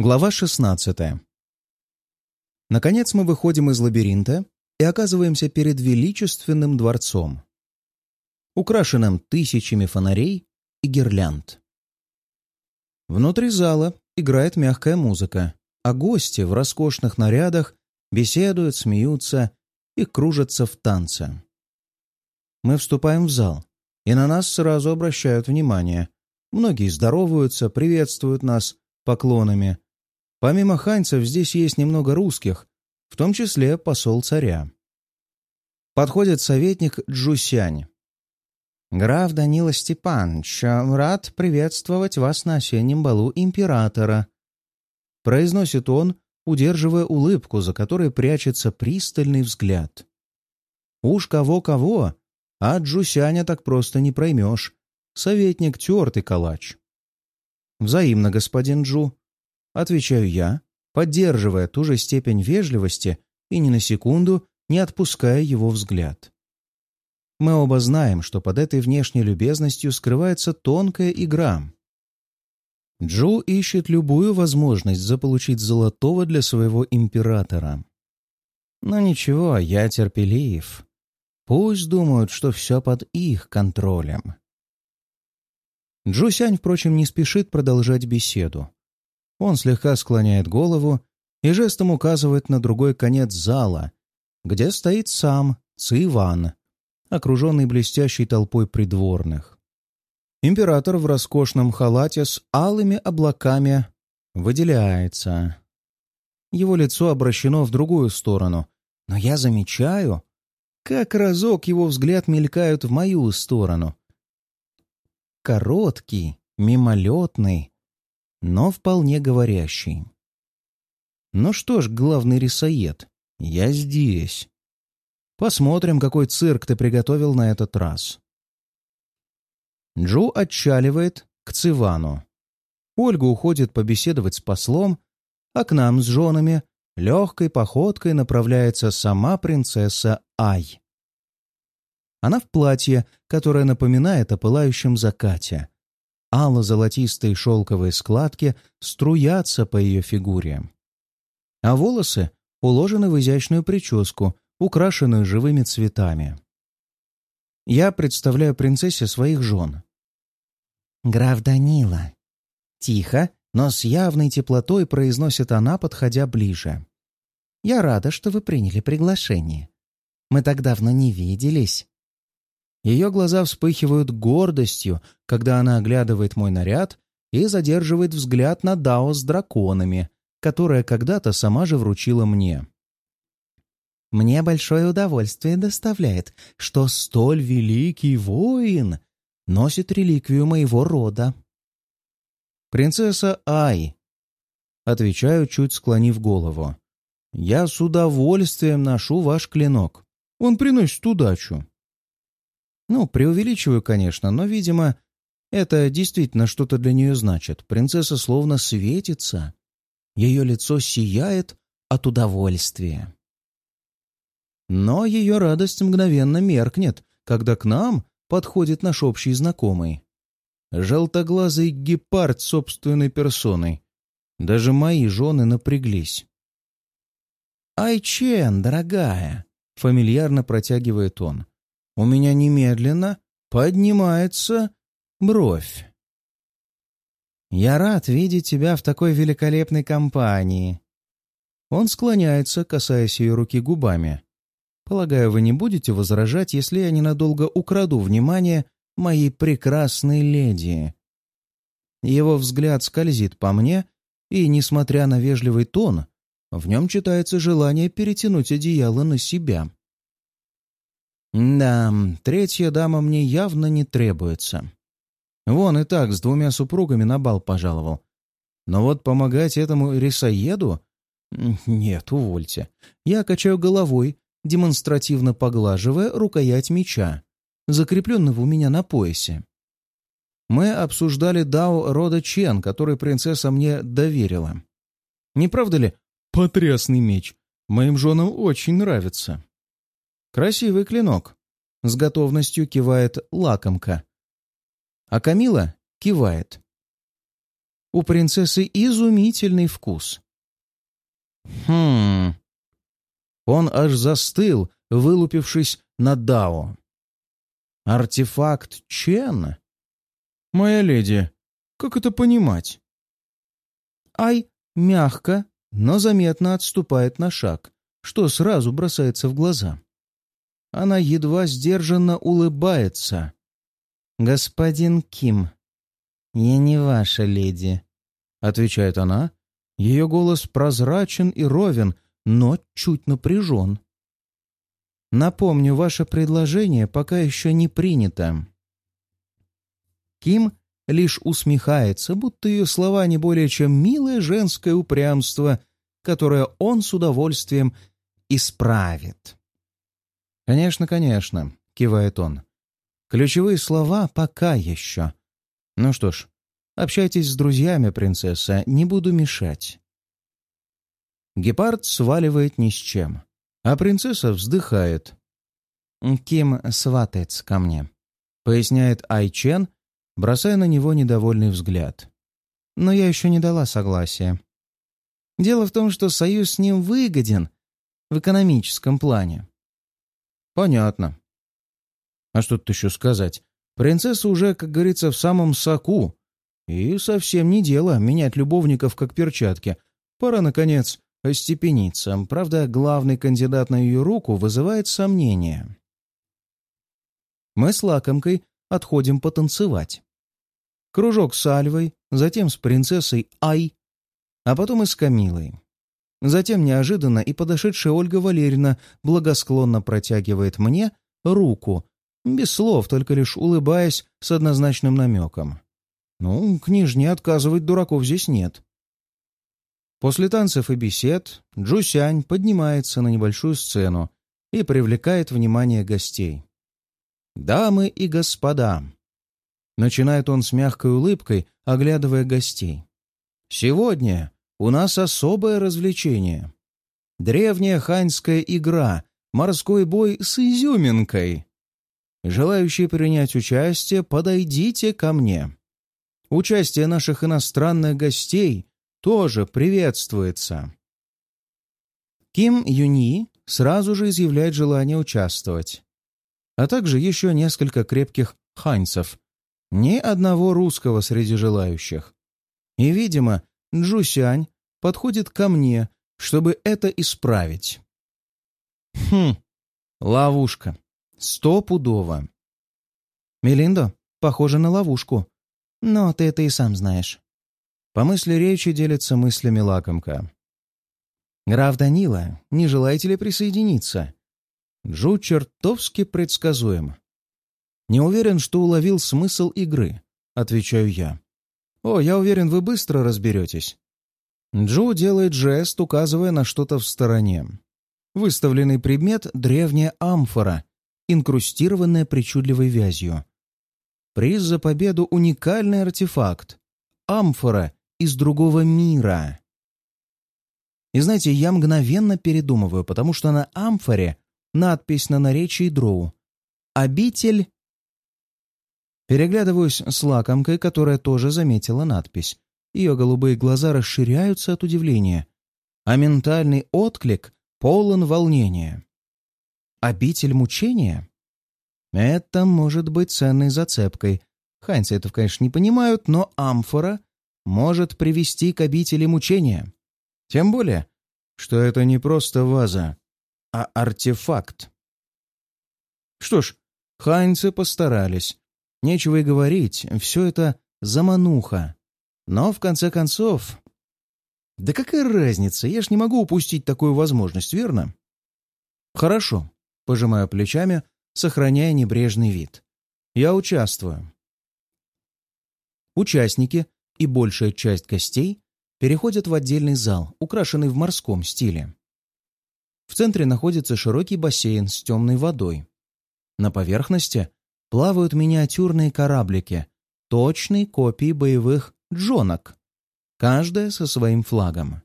Глава 16 Наконец мы выходим из лабиринта и оказываемся перед величественным дворцом, украшенным тысячами фонарей и гирлянд. Внутри зала играет мягкая музыка, а гости в роскошных нарядах беседуют, смеются и кружатся в танце. Мы вступаем в зал, и на нас сразу обращают внимание. Многие здороваются, приветствуют нас поклонами, Помимо ханьцев здесь есть немного русских, в том числе посол царя. Подходит советник Джусянь. «Граф Данила Степанович, рад приветствовать вас на осеннем балу императора», произносит он, удерживая улыбку, за которой прячется пристальный взгляд. Уж кого-кого, а Джусяня так просто не проймешь. Советник тертый калач. «Взаимно, господин Джу», Отвечаю я, поддерживая ту же степень вежливости и ни на секунду не отпуская его взгляд. Мы оба знаем, что под этой внешней любезностью скрывается тонкая игра. Джо ищет любую возможность заполучить золотого для своего императора. Но ничего, я терпелив. Пусть думают, что все под их контролем. Джусянь, впрочем, не спешит продолжать беседу. Он слегка склоняет голову и жестом указывает на другой конец зала, где стоит сам Циван, окруженный блестящей толпой придворных. Император в роскошном халате с алыми облаками выделяется. Его лицо обращено в другую сторону, но я замечаю, как разок его взгляд мелькает в мою сторону. Короткий, мимолетный, но вполне говорящий. Ну что ж, главный рисоед, я здесь. Посмотрим, какой цирк ты приготовил на этот раз. Джо отчаливает к Цивану. Ольга уходит побеседовать с послом, а к нам с женами легкой походкой направляется сама принцесса Ай. Она в платье, которое напоминает о пылающем закате, Ало-золотистые шелковые складки струятся по ее фигуре. А волосы уложены в изящную прическу, украшенную живыми цветами. Я представляю принцессе своих жен. «Граф Данила». Тихо, но с явной теплотой произносит она, подходя ближе. «Я рада, что вы приняли приглашение. Мы так давно не виделись. Ее глаза вспыхивают гордостью, когда она оглядывает мой наряд и задерживает взгляд на Дао с драконами, которая когда-то сама же вручила мне. Мне большое удовольствие доставляет, что столь великий воин носит реликвию моего рода. «Принцесса Ай», — отвечаю, чуть склонив голову, — «я с удовольствием ношу ваш клинок. Он приносит удачу». Ну, преувеличиваю, конечно, но, видимо, это действительно что-то для нее значит. Принцесса словно светится. Ее лицо сияет от удовольствия. Но ее радость мгновенно меркнет, когда к нам подходит наш общий знакомый. Желтоглазый гепард собственной персоной. Даже мои жены напряглись. «Айчен, дорогая!» — фамильярно протягивает он у меня немедленно поднимается бровь. «Я рад видеть тебя в такой великолепной компании». Он склоняется, касаясь ее руки губами. «Полагаю, вы не будете возражать, если я ненадолго украду внимание моей прекрасной леди». Его взгляд скользит по мне, и, несмотря на вежливый тон, в нем читается желание перетянуть одеяло на себя. Да, третья дама мне явно не требуется. Вон и так с двумя супругами на бал пожаловал. Но вот помогать этому рисоеду? Нет, увольте. Я качаю головой, демонстративно поглаживая рукоять меча, закрепленного у меня на поясе. Мы обсуждали дао рода Чен, который принцесса мне доверила. Не правда ли? Потрясный меч. Моим женам очень нравится. «Красивый клинок», — с готовностью кивает лакомка. А Камила кивает. У принцессы изумительный вкус. Хм. Он аж застыл, вылупившись на Дао. Артефакт Чен? Моя леди, как это понимать? Ай мягко, но заметно отступает на шаг, что сразу бросается в глаза. Она едва сдержанно улыбается. «Господин Ким, я не ваша леди», — отвечает она. Ее голос прозрачен и ровен, но чуть напряжен. «Напомню, ваше предложение пока еще не принято». Ким лишь усмехается, будто ее слова не более чем милое женское упрямство, которое он с удовольствием исправит. «Конечно, конечно», — кивает он. «Ключевые слова пока еще. Ну что ж, общайтесь с друзьями, принцесса, не буду мешать». Гепард сваливает ни с чем, а принцесса вздыхает. «Ким сватается ко мне», — поясняет Айчен, бросая на него недовольный взгляд. «Но я еще не дала согласия. Дело в том, что союз с ним выгоден в экономическом плане. Понятно. А что тут еще сказать? Принцесса уже, как говорится, в самом соку. И совсем не дело менять любовников как перчатки. Пора, наконец, остепениться. Правда, главный кандидат на ее руку вызывает сомнения. Мы с лакомкой отходим потанцевать. Кружок с Альвой, затем с принцессой Ай, а потом и с Камилой. Затем неожиданно и подошедшая Ольга Валерьевна благосклонно протягивает мне руку, без слов, только лишь улыбаясь с однозначным намеком. Ну, княжне отказывать дураков здесь нет. После танцев и бесед Джусянь поднимается на небольшую сцену и привлекает внимание гостей. «Дамы и господа!» Начинает он с мягкой улыбкой, оглядывая гостей. «Сегодня у нас особое развлечение. Древняя ханьская игра «Морской бой с изюминкой». Желающие принять участие, подойдите ко мне. Участие наших иностранных гостей тоже приветствуется. Ким Юни сразу же изъявляет желание участвовать. А также еще несколько крепких ханьцев. Ни одного русского среди желающих. И, видимо, Джусянь подходит ко мне, чтобы это исправить. Хм, ловушка. Стопудово. Мелиндо, похоже на ловушку. Но ты это и сам знаешь. По мысли речи делится мыслями лакомка. Граф Данила, не желаете ли присоединиться? Джу чертовски предсказуем. Не уверен, что уловил смысл игры, отвечаю я. «О, я уверен, вы быстро разберетесь». Джо делает жест, указывая на что-то в стороне. Выставленный предмет — древняя амфора, инкрустированная причудливой вязью. Приз за победу — уникальный артефакт. Амфора из другого мира. И знаете, я мгновенно передумываю, потому что на амфоре надпись на наречии дроу. «Обитель Переглядываюсь с лакомкой, которая тоже заметила надпись. Ее голубые глаза расширяются от удивления, а ментальный отклик полон волнения. Обитель мучения? Это может быть ценной зацепкой. Ханьцы это, конечно, не понимают, но амфора может привести к обители мучения. Тем более, что это не просто ваза, а артефакт. Что ж, ханьцы постарались. Нечего и говорить, все это замануха. Но, в конце концов... Да какая разница, я ж не могу упустить такую возможность, верно? Хорошо, пожимаю плечами, сохраняя небрежный вид. Я участвую. Участники и большая часть гостей переходят в отдельный зал, украшенный в морском стиле. В центре находится широкий бассейн с темной водой. На поверхности плавают миниатюрные кораблики, точные копии боевых джонок, каждая со своим флагом.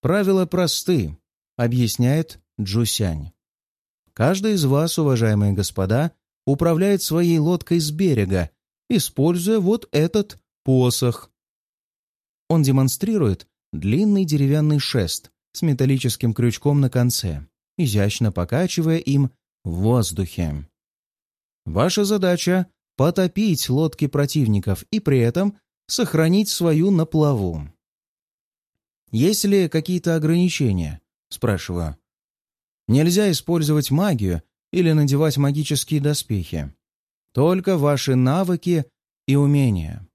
«Правила просты», — объясняет Джусянь. «Каждый из вас, уважаемые господа, управляет своей лодкой с берега, используя вот этот посох. Он демонстрирует длинный деревянный шест с металлическим крючком на конце, изящно покачивая им в воздухе. Ваша задача — потопить лодки противников и при этом сохранить свою на плаву. «Есть ли какие-то ограничения?» — спрашиваю. «Нельзя использовать магию или надевать магические доспехи. Только ваши навыки и умения.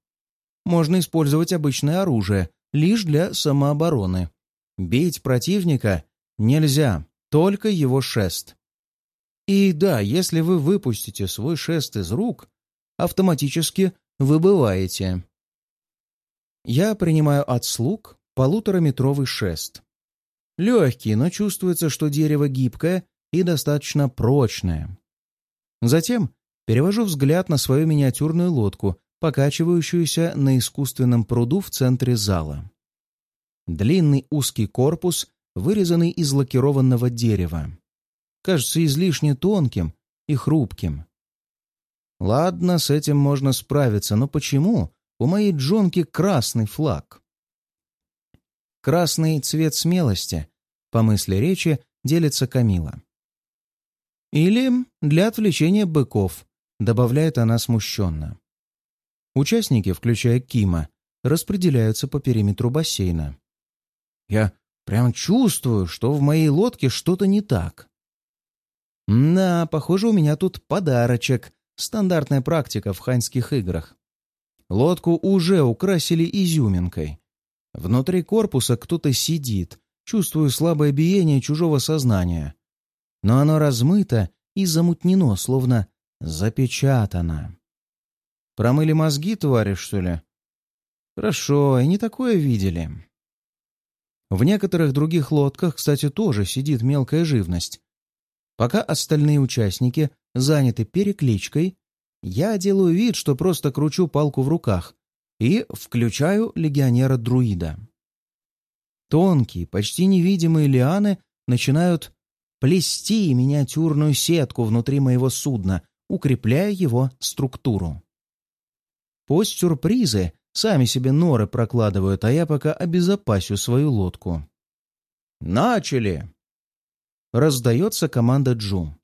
Можно использовать обычное оружие лишь для самообороны. Бить противника нельзя, только его шест. И да, если вы выпустите свой шест из рук, автоматически выбываете. Я принимаю от слуг полутораметровый шест. Легкий, но чувствуется, что дерево гибкое и достаточно прочное. Затем перевожу взгляд на свою миниатюрную лодку, покачивающуюся на искусственном пруду в центре зала. Длинный узкий корпус, вырезанный из лакированного дерева. Кажется излишне тонким и хрупким. Ладно, с этим можно справиться, но почему у моей джонки красный флаг? Красный цвет смелости, по мысли речи, делится Камила. Или для отвлечения быков, добавляет она смущенно. Участники, включая Кима, распределяются по периметру бассейна. Я прям чувствую, что в моей лодке что-то не так. Да, похоже, у меня тут подарочек. Стандартная практика в ханьских играх. Лодку уже украсили изюминкой. Внутри корпуса кто-то сидит, чувствую слабое биение чужого сознания. Но оно размыто и замутнено, словно запечатано. Промыли мозги, твари, что ли? Хорошо, и не такое видели. В некоторых других лодках, кстати, тоже сидит мелкая живность. Пока остальные участники заняты перекличкой, я делаю вид, что просто кручу палку в руках и включаю легионера-друида. Тонкие, почти невидимые лианы начинают плести миниатюрную сетку внутри моего судна, укрепляя его структуру. Пусть сюрпризы сами себе норы прокладывают, а я пока обезопасю свою лодку. «Начали!» Раздается команда Джу,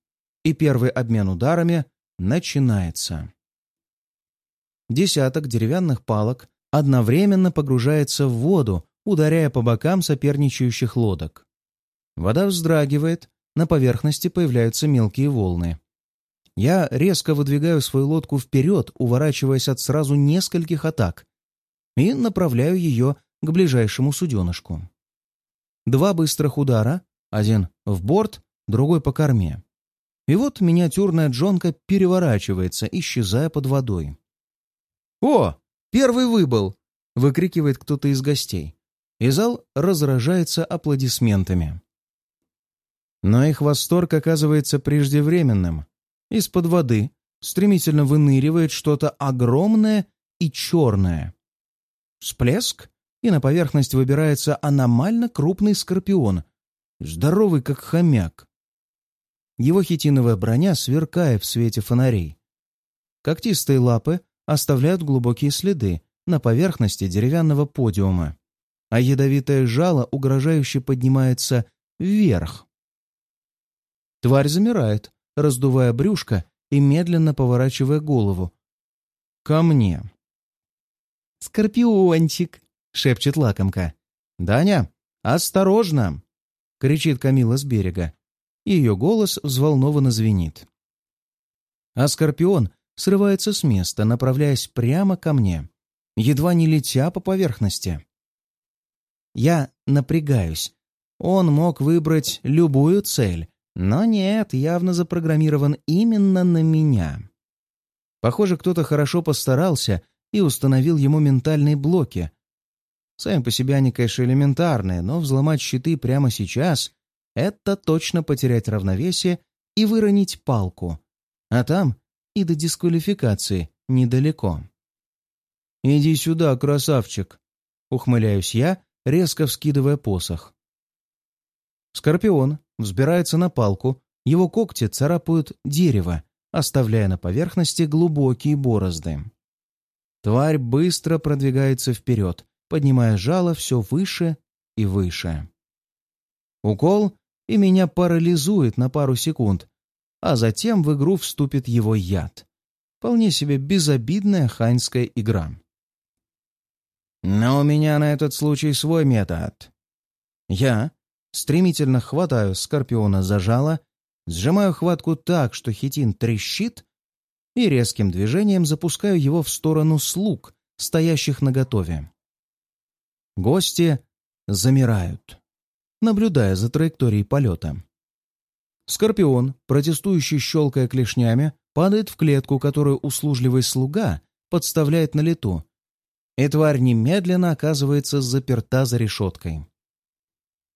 и первый обмен ударами начинается. Десяток деревянных палок одновременно погружается в воду, ударяя по бокам соперничающих лодок. Вода вздрагивает, на поверхности появляются мелкие волны. Я резко выдвигаю свою лодку вперед, уворачиваясь от сразу нескольких атак, и направляю ее к ближайшему суденышку. Два быстрых удара, один в борт, другой по корме. И вот миниатюрная джонка переворачивается, исчезая под водой. «О, первый выбыл!» — выкрикивает кто-то из гостей. И зал разражается аплодисментами. Но их восторг оказывается преждевременным. Из-под воды стремительно выныривает что-то огромное и черное. Всплеск, и на поверхность выбирается аномально крупный скорпион, здоровый как хомяк. Его хитиновая броня сверкает в свете фонарей. Когтистые лапы оставляют глубокие следы на поверхности деревянного подиума, а ядовитое жало угрожающе поднимается вверх. Тварь замирает, раздувая брюшко и медленно поворачивая голову. «Ко мне!» «Скорпиончик!» — шепчет лакомка. «Даня, осторожно!» — кричит Камила с берега. Ее голос взволнованно звенит. А скорпион срывается с места, направляясь прямо ко мне, едва не летя по поверхности. Я напрягаюсь. Он мог выбрать любую цель, но нет, явно запрограммирован именно на меня. Похоже, кто-то хорошо постарался и установил ему ментальные блоки. Сами по себе они, конечно, элементарные, но взломать щиты прямо сейчас — это точно потерять равновесие и выронить палку. А там и до дисквалификации недалеко. «Иди сюда, красавчик!» — ухмыляюсь я, резко вскидывая посох. Скорпион взбирается на палку, его когти царапают дерево, оставляя на поверхности глубокие борозды. Тварь быстро продвигается вперед, поднимая жало все выше и выше. Укол, и меня парализует на пару секунд, а затем в игру вступит его яд. Вполне себе безобидная ханьская игра. Но у меня на этот случай свой метод. Я стремительно хватаю скорпиона за жало, сжимаю хватку так, что хитин трещит, и резким движением запускаю его в сторону слуг, стоящих наготове. Гости замирают, наблюдая за траекторией полета. Скорпион, протестующий щелкая клешнями, падает в клетку, которую услужливый слуга подставляет на лету, и тварь немедленно оказывается заперта за решеткой.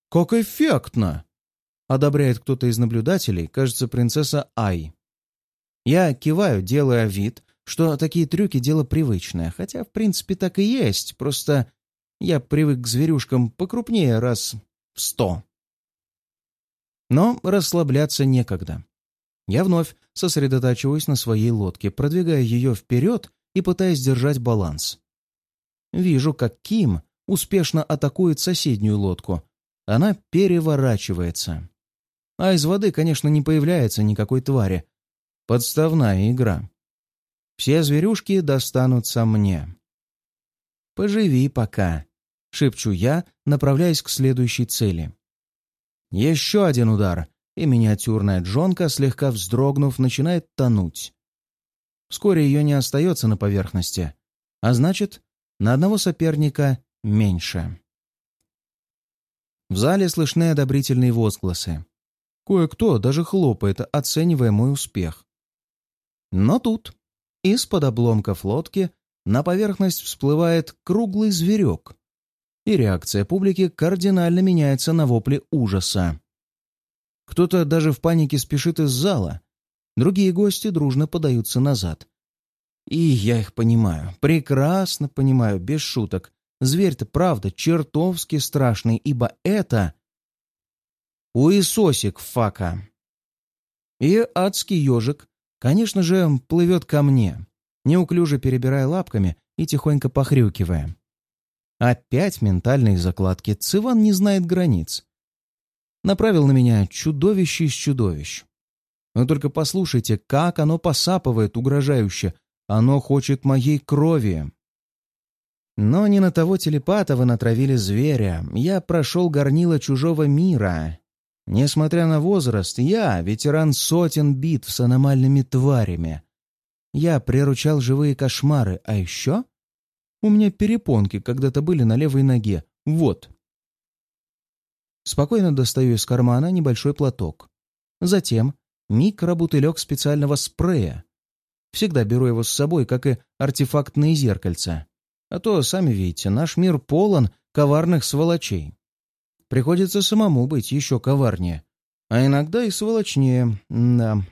«Как эффектно!» — одобряет кто-то из наблюдателей, кажется, принцесса Ай. Я киваю, делая вид, что такие трюки — дело привычное, хотя, в принципе, так и есть, просто я привык к зверюшкам покрупнее раз в сто. Но расслабляться некогда. Я вновь сосредотачиваюсь на своей лодке, продвигая ее вперед и пытаясь держать баланс. Вижу, как Ким успешно атакует соседнюю лодку. Она переворачивается. А из воды, конечно, не появляется никакой твари. Подставная игра. Все зверюшки достанутся мне. «Поживи пока», — шепчу я, направляясь к следующей цели. Еще один удар, и миниатюрная Джонка, слегка вздрогнув, начинает тонуть. Вскоре ее не остается на поверхности, а значит, на одного соперника меньше. В зале слышны одобрительные возгласы. Кое-кто даже хлопает, оценивая мой успех. Но тут, из-под обломков лодки, на поверхность всплывает круглый зверек, и реакция публики кардинально меняется на вопли ужаса. Кто-то даже в панике спешит из зала, другие гости дружно подаются назад. И я их понимаю, прекрасно понимаю, без шуток. Зверь-то, правда, чертовски страшный, ибо это... Уисосик фака. И адский ежик, конечно же, плывет ко мне, неуклюже перебирая лапками и тихонько похрюкивая. Опять ментальные закладки. Циван не знает границ. Направил на меня чудовище из чудовищ. Вы только послушайте, как оно посапывает угрожающе. Оно хочет моей крови. Но не на того телепата вы натравили зверя. Я прошел горнило чужого мира. Несмотря на возраст, я ветеран сотен битв с аномальными тварями. Я приручал живые кошмары, а еще у меня перепонки когда-то были на левой ноге. Вот. Спокойно достаю из кармана небольшой платок. Затем микробутылек специального спрея. Всегда беру его с собой, как и артефактные зеркальца. А то, сами видите, наш мир полон коварных сволочей. Приходится самому быть еще коварнее. А иногда и сволочнее, да.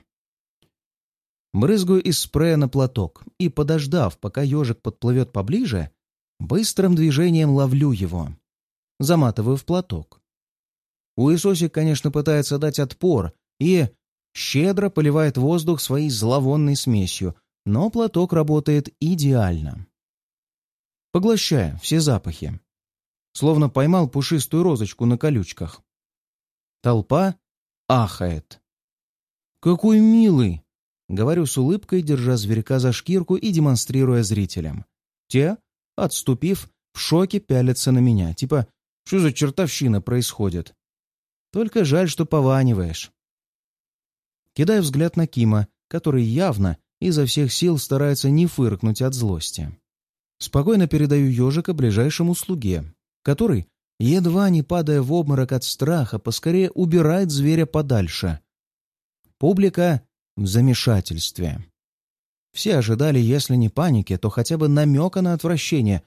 Брызгаю из спрея на платок и, подождав, пока ежик подплывет поближе, быстрым движением ловлю его. Заматываю в платок. Уисосик, конечно, пытается дать отпор и щедро поливает воздух своей зловонной смесью, но платок работает идеально. Поглощая все запахи. Словно поймал пушистую розочку на колючках. Толпа ахает. «Какой милый!» Говорю с улыбкой, держа зверька за шкирку и демонстрируя зрителям. Те, отступив, в шоке пялятся на меня. Типа, что за чертовщина происходит? Только жаль, что пованиваешь. Кидаю взгляд на Кима, который явно изо всех сил старается не фыркнуть от злости. Спокойно передаю ежика ближайшему слуге, который, едва не падая в обморок от страха, поскорее убирает зверя подальше. Публика в замешательстве. Все ожидали, если не паники, то хотя бы намека на отвращение.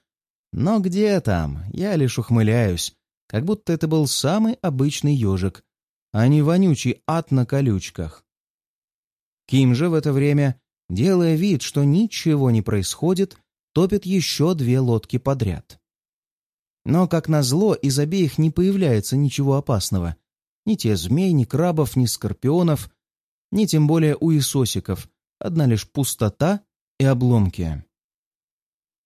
Но где там? Я лишь ухмыляюсь, как будто это был самый обычный ежик, а не вонючий ад на колючках. Ким же в это время, делая вид, что ничего не происходит, топит еще две лодки подряд. Но, как назло, из обеих не появляется ничего опасного. Ни те змей, ни крабов, ни скорпионов, ни тем более у Исосиков, одна лишь пустота и обломки.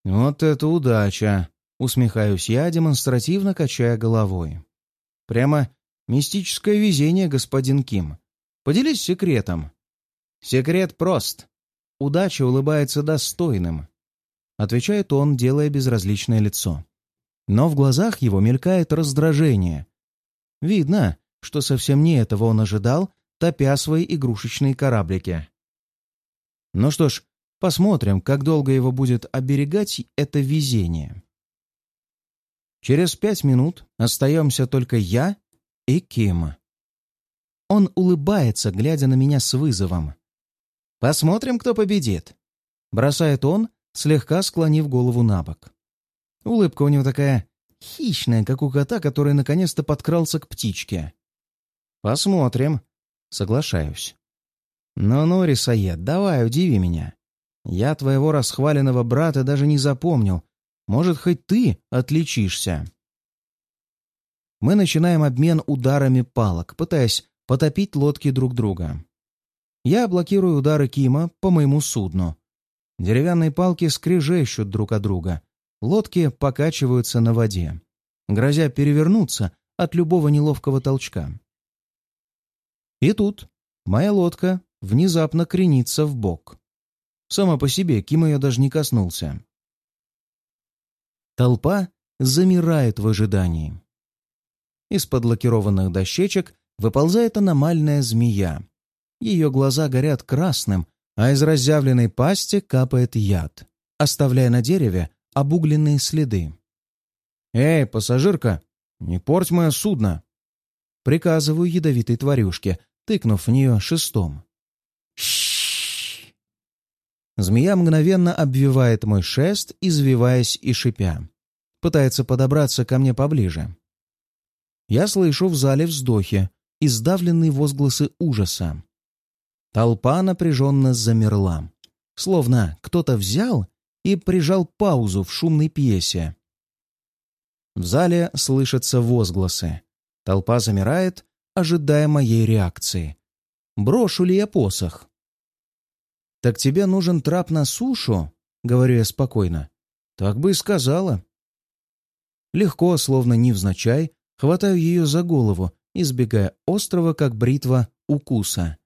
«Вот это удача!» Усмехаюсь я, демонстративно качая головой. Прямо мистическое везение, господин Ким. Поделись секретом. Секрет прост. Удача улыбается достойным. Отвечает он, делая безразличное лицо. Но в глазах его мелькает раздражение. Видно, что совсем не этого он ожидал, топя свои игрушечные кораблики. Ну что ж, посмотрим, как долго его будет оберегать это везение. Через пять минут остаемся только я и Ким. Он улыбается, глядя на меня с вызовом. «Посмотрим, кто победит», — бросает он, слегка склонив голову на бок. Улыбка у него такая хищная, как у кота, который наконец-то подкрался к птичке. «Посмотрим», — соглашаюсь. «Ну-ну, Рисаед, давай, удиви меня. Я твоего расхваленного брата даже не запомнил, может, хоть ты отличишься. Мы начинаем обмен ударами палок, пытаясь потопить лодки друг друга. Я блокирую удары Кима по моему судну. Деревянные палки скрежещут друг от друга. Лодки покачиваются на воде, грозя перевернуться от любого неловкого толчка. И тут моя лодка внезапно кренится в бок. Сама по себе Ким ее даже не коснулся. Толпа замирает в ожидании. Из-под лакированных дощечек выползает аномальная змея. Ее глаза горят красным, а из разъявленной пасти капает яд, оставляя на дереве обугленные следы. «Эй, пассажирка, не порть мое судно!» Приказываю ядовитой тварюшке, тыкнув в нее шестом. Змея мгновенно обвивает мой шест, извиваясь и шипя. Пытается подобраться ко мне поближе. Я слышу в зале вздохи и сдавленные возгласы ужаса. Толпа напряженно замерла, словно кто-то взял и прижал паузу в шумной пьесе. В зале слышатся возгласы. Толпа замирает, ожидая моей реакции. Брошу ли я посох? «Так тебе нужен трап на сушу?» — говорю я спокойно. «Так бы и сказала». Легко, словно невзначай, хватаю ее за голову, избегая острого, как бритва, укуса.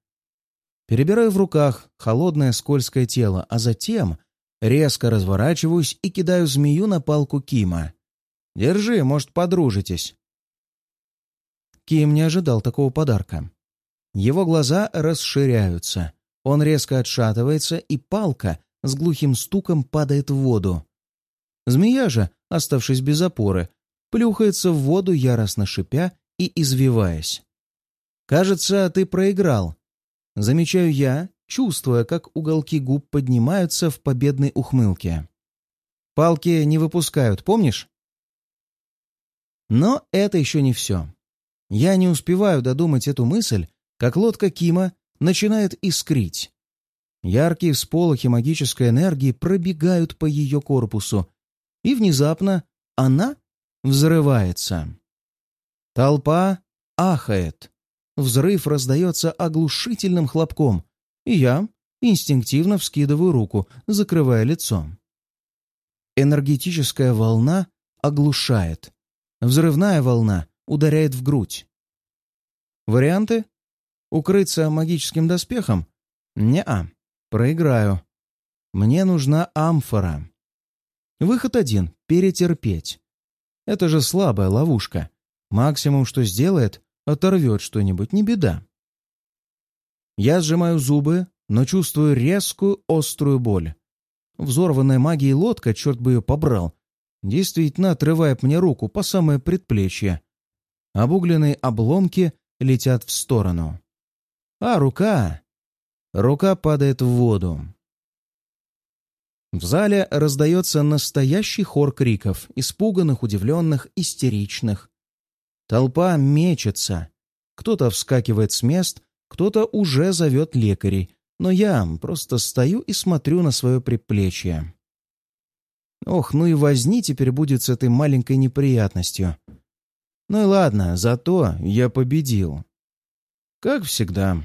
Перебираю в руках холодное скользкое тело, а затем резко разворачиваюсь и кидаю змею на палку Кима. «Держи, может, подружитесь». Ким не ожидал такого подарка. Его глаза расширяются. Он резко отшатывается, и палка с глухим стуком падает в воду. Змея же, оставшись без опоры, плюхается в воду, яростно шипя и извиваясь. «Кажется, ты проиграл», — замечаю я, чувствуя, как уголки губ поднимаются в победной ухмылке. «Палки не выпускают, помнишь?» Но это еще не все. Я не успеваю додумать эту мысль, как лодка Кима начинает искрить. Яркие всполохи магической энергии пробегают по ее корпусу, и внезапно она взрывается. Толпа ахает. Взрыв раздается оглушительным хлопком, и я инстинктивно вскидываю руку, закрывая лицо. Энергетическая волна оглушает. Взрывная волна ударяет в грудь. Варианты? Укрыться магическим доспехом? Не-а. Проиграю. Мне нужна амфора. Выход один — перетерпеть. Это же слабая ловушка. Максимум, что сделает, оторвет что-нибудь, не беда. Я сжимаю зубы, но чувствую резкую острую боль. Взорванная магией лодка, черт бы ее побрал, действительно отрывает мне руку по самое предплечье. Обугленные обломки летят в сторону. А рука... Рука падает в воду. В зале раздается настоящий хор криков, испуганных, удивленных, истеричных. Толпа мечется. Кто-то вскакивает с мест, кто-то уже зовет лекарей, но я просто стою и смотрю на свое предплечье. Ох, ну и возни теперь будет с этой маленькой неприятностью. Ну и ладно, зато я победил. Как всегда.